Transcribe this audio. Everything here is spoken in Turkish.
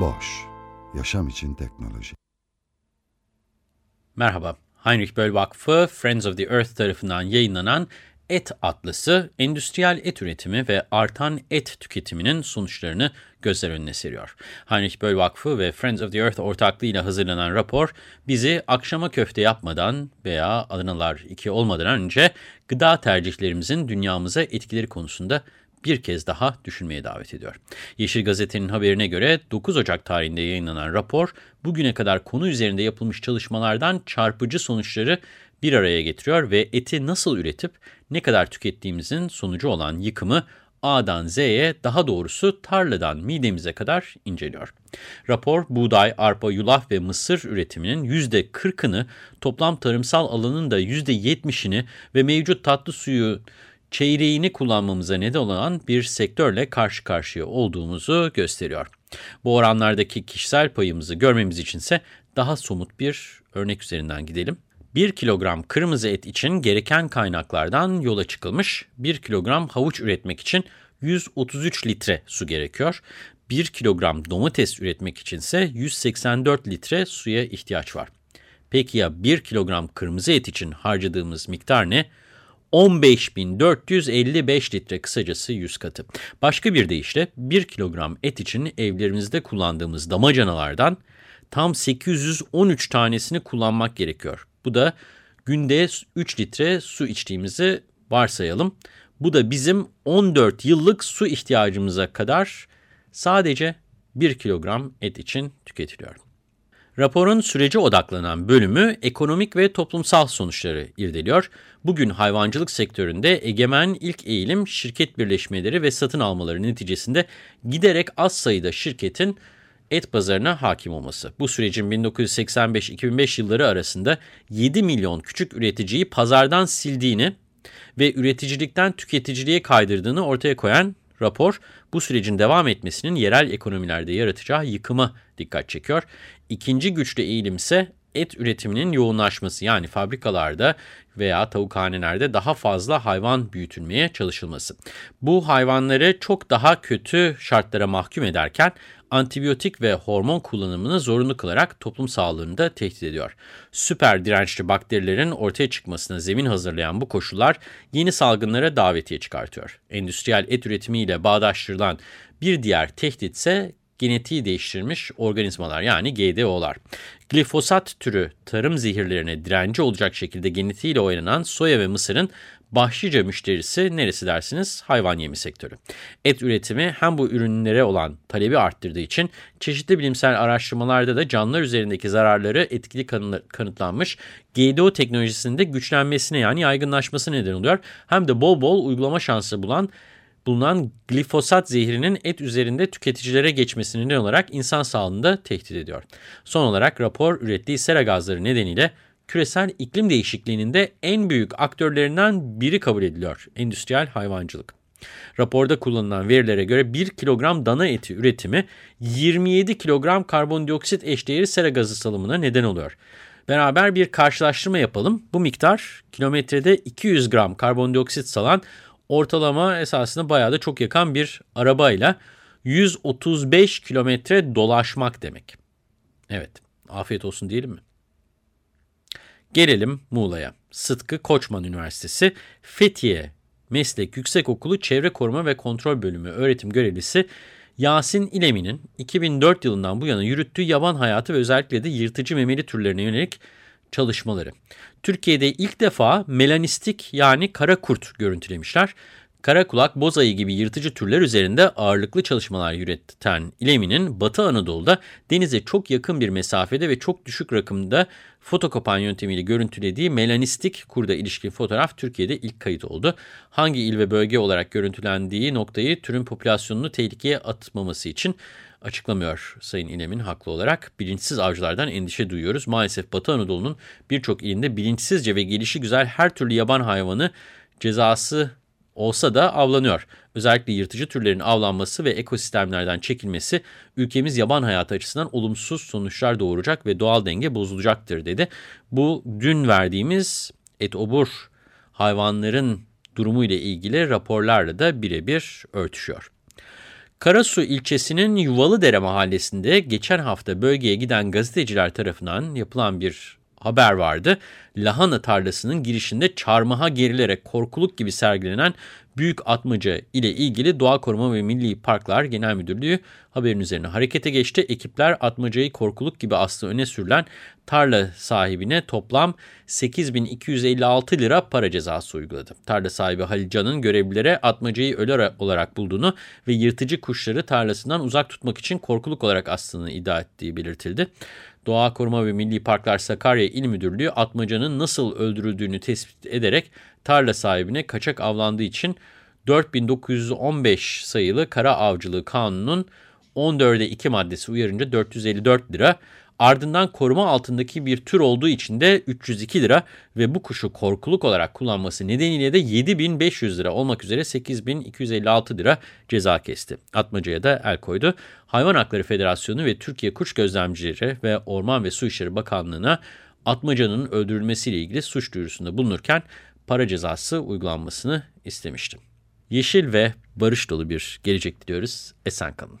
Boş, yaşam için teknoloji. Merhaba, Heinrich Böll Vakfı Friends of the Earth tarafından yayınlanan Et Atlası, endüstriyel et üretimi ve artan et tüketiminin sonuçlarını gözler önüne seriyor. Heinrich Böll Vakfı ve Friends of the Earth ortaklığıyla hazırlanan rapor, bizi akşama köfte yapmadan veya Adanalar 2 olmadan önce gıda tercihlerimizin dünyamıza etkileri konusunda bir kez daha düşünmeye davet ediyor. Yeşil Gazete'nin haberine göre 9 Ocak tarihinde yayınlanan rapor, bugüne kadar konu üzerinde yapılmış çalışmalardan çarpıcı sonuçları bir araya getiriyor ve eti nasıl üretip ne kadar tükettiğimizin sonucu olan yıkımı A'dan Z'ye daha doğrusu tarladan midemize kadar inceliyor. Rapor buğday, arpa, yulaf ve mısır üretiminin %40'ını, toplam tarımsal alanın da %70'ini ve mevcut tatlı suyu çeyreğini kullanmamıza neden olan bir sektörle karşı karşıya olduğumuzu gösteriyor. Bu oranlardaki kişisel payımızı görmemiz içinse daha somut bir örnek üzerinden gidelim. 1 kilogram kırmızı et için gereken kaynaklardan yola çıkılmış. 1 kilogram havuç üretmek için 133 litre su gerekiyor. 1 kilogram domates üretmek içinse 184 litre suya ihtiyaç var. Peki ya 1 kilogram kırmızı et için harcadığımız miktar ne? 15.455 litre kısacası 100 katı. Başka bir deyişle 1 kilogram et için evlerimizde kullandığımız damacanalardan tam 813 tanesini kullanmak gerekiyor. Bu da günde 3 litre su içtiğimizi varsayalım. Bu da bizim 14 yıllık su ihtiyacımıza kadar sadece 1 kilogram et için tüketiliyor. Raporun sürece odaklanan bölümü ekonomik ve toplumsal sonuçları irdeliyor. Bugün hayvancılık sektöründe egemen ilk eğilim şirket birleşmeleri ve satın almaları neticesinde giderek az sayıda şirketin et pazarına hakim olması. Bu sürecin 1985-2005 yılları arasında 7 milyon küçük üreticiyi pazardan sildiğini ve üreticilikten tüketiciliğe kaydırdığını ortaya koyan rapor, bu sürecin devam etmesinin yerel ekonomilerde yaratacağı yıkıma dikkat çekiyor. İkinci güçlü eğilim ise et üretiminin yoğunlaşması yani fabrikalarda veya tavukhanelerde daha fazla hayvan büyütülmeye çalışılması. Bu hayvanları çok daha kötü şartlara mahkum ederken antibiyotik ve hormon kullanımını zorunlu kılarak toplum sağlığını da tehdit ediyor. Süper dirençli bakterilerin ortaya çıkmasına zemin hazırlayan bu koşullar yeni salgınlara davetiye çıkartıyor. Endüstriyel et üretimiyle bağdaştırılan bir diğer tehdit ise genetiği değiştirmiş organizmalar yani GDO'lar. Glifosat türü tarım zehirlerine direnci olacak şekilde genetiğiyle oynanan soya ve mısırın başlıca müşterisi neresi dersiniz? Hayvan yemi sektörü. Et üretimi hem bu ürünlere olan talebi arttırdığı için çeşitli bilimsel araştırmalarda da canlılar üzerindeki zararları etkili kanıtlanmış GDO teknolojisinde güçlenmesine yani yaygınlaşması neden oluyor. Hem de bol bol uygulama şansı bulan bulunan glifosat zehrinin et üzerinde tüketicilere geçmesini neden olarak insan sağlığını da tehdit ediyor. Son olarak rapor ürettiği sera gazları nedeniyle küresel iklim değişikliğinin de en büyük aktörlerinden biri kabul ediliyor. Endüstriyel hayvancılık. Raporda kullanılan verilere göre 1 kilogram dana eti üretimi 27 kilogram karbondioksit eşdeğeri sera gazı salımına neden oluyor. Beraber bir karşılaştırma yapalım. Bu miktar kilometrede 200 gram karbondioksit salan ortalama esasında bayağı da çok yakan bir arabayla 135 kilometre dolaşmak demek. Evet, afiyet olsun diyelim mi? Gelelim Muğla'ya. Sıtkı Koçman Üniversitesi Fethiye Meslek Yüksekokulu Çevre Koruma ve Kontrol Bölümü öğretim görevlisi Yasin İlemi'nin 2004 yılından bu yana yürüttüğü yaban hayatı ve özellikle de yırtıcı memeli türlerine yönelik çalışmaları. Türkiye'de ilk defa melanistik yani kara kurt görüntülemişler. Karakulak, bozayı gibi yırtıcı türler üzerinde ağırlıklı çalışmalar yürüten İlemi'nin Batı Anadolu'da denize çok yakın bir mesafede ve çok düşük rakımda fotokopan yöntemiyle görüntülediği melanistik kurda ilişkin fotoğraf Türkiye'de ilk kayıt oldu. Hangi il ve bölge olarak görüntülendiği noktayı türün popülasyonunu tehlikeye atmaması için açıklamıyor Sayın İlem'in haklı olarak. Bilinçsiz avcılardan endişe duyuyoruz. Maalesef Batı Anadolu'nun birçok ilinde bilinçsizce ve gelişi güzel her türlü yaban hayvanı cezası olsa da avlanıyor. Özellikle yırtıcı türlerin avlanması ve ekosistemlerden çekilmesi ülkemiz yaban hayatı açısından olumsuz sonuçlar doğuracak ve doğal denge bozulacaktır dedi. Bu dün verdiğimiz etobur hayvanların durumu ile ilgili raporlarla da birebir örtüşüyor. Karasu ilçesinin Yuvalıdere mahallesinde geçen hafta bölgeye giden gazeteciler tarafından yapılan bir haber vardı. Lahana tarlasının girişinde çarmıha gerilerek korkuluk gibi sergilenen büyük atmaca ile ilgili Doğa Koruma ve Milli Parklar Genel Müdürlüğü haberin üzerine harekete geçti. Ekipler atmacayı korkuluk gibi aslı öne sürülen tarla sahibine toplam 8256 lira para cezası uyguladı. Tarla sahibi Halil Can'ın görevlilere atmacayı ölü olarak bulduğunu ve yırtıcı kuşları tarlasından uzak tutmak için korkuluk olarak astığını iddia ettiği belirtildi. Doğa Koruma ve Milli Parklar Sakarya İl Müdürlüğü atmacanın nasıl öldürüldüğünü tespit ederek tarla sahibine kaçak avlandığı için 4915 sayılı Kara Avcılığı Kanunu'nun 14'e 2 maddesi uyarınca 454 lira, ardından koruma altındaki bir tür olduğu için de 302 lira ve bu kuşu korkuluk olarak kullanması nedeniyle de 7500 lira olmak üzere 8256 lira ceza kesti. Atmacaya da el koydu. Hayvan Hakları Federasyonu ve Türkiye Kuş Gözlemcileri ve Orman ve Su İşleri Bakanlığı'na atmacanın öldürülmesiyle ilgili suç duyurusunda bulunurken para cezası uygulanmasını istemiştim. Yeşil ve barış dolu bir gelecek diliyoruz. Esen kalın.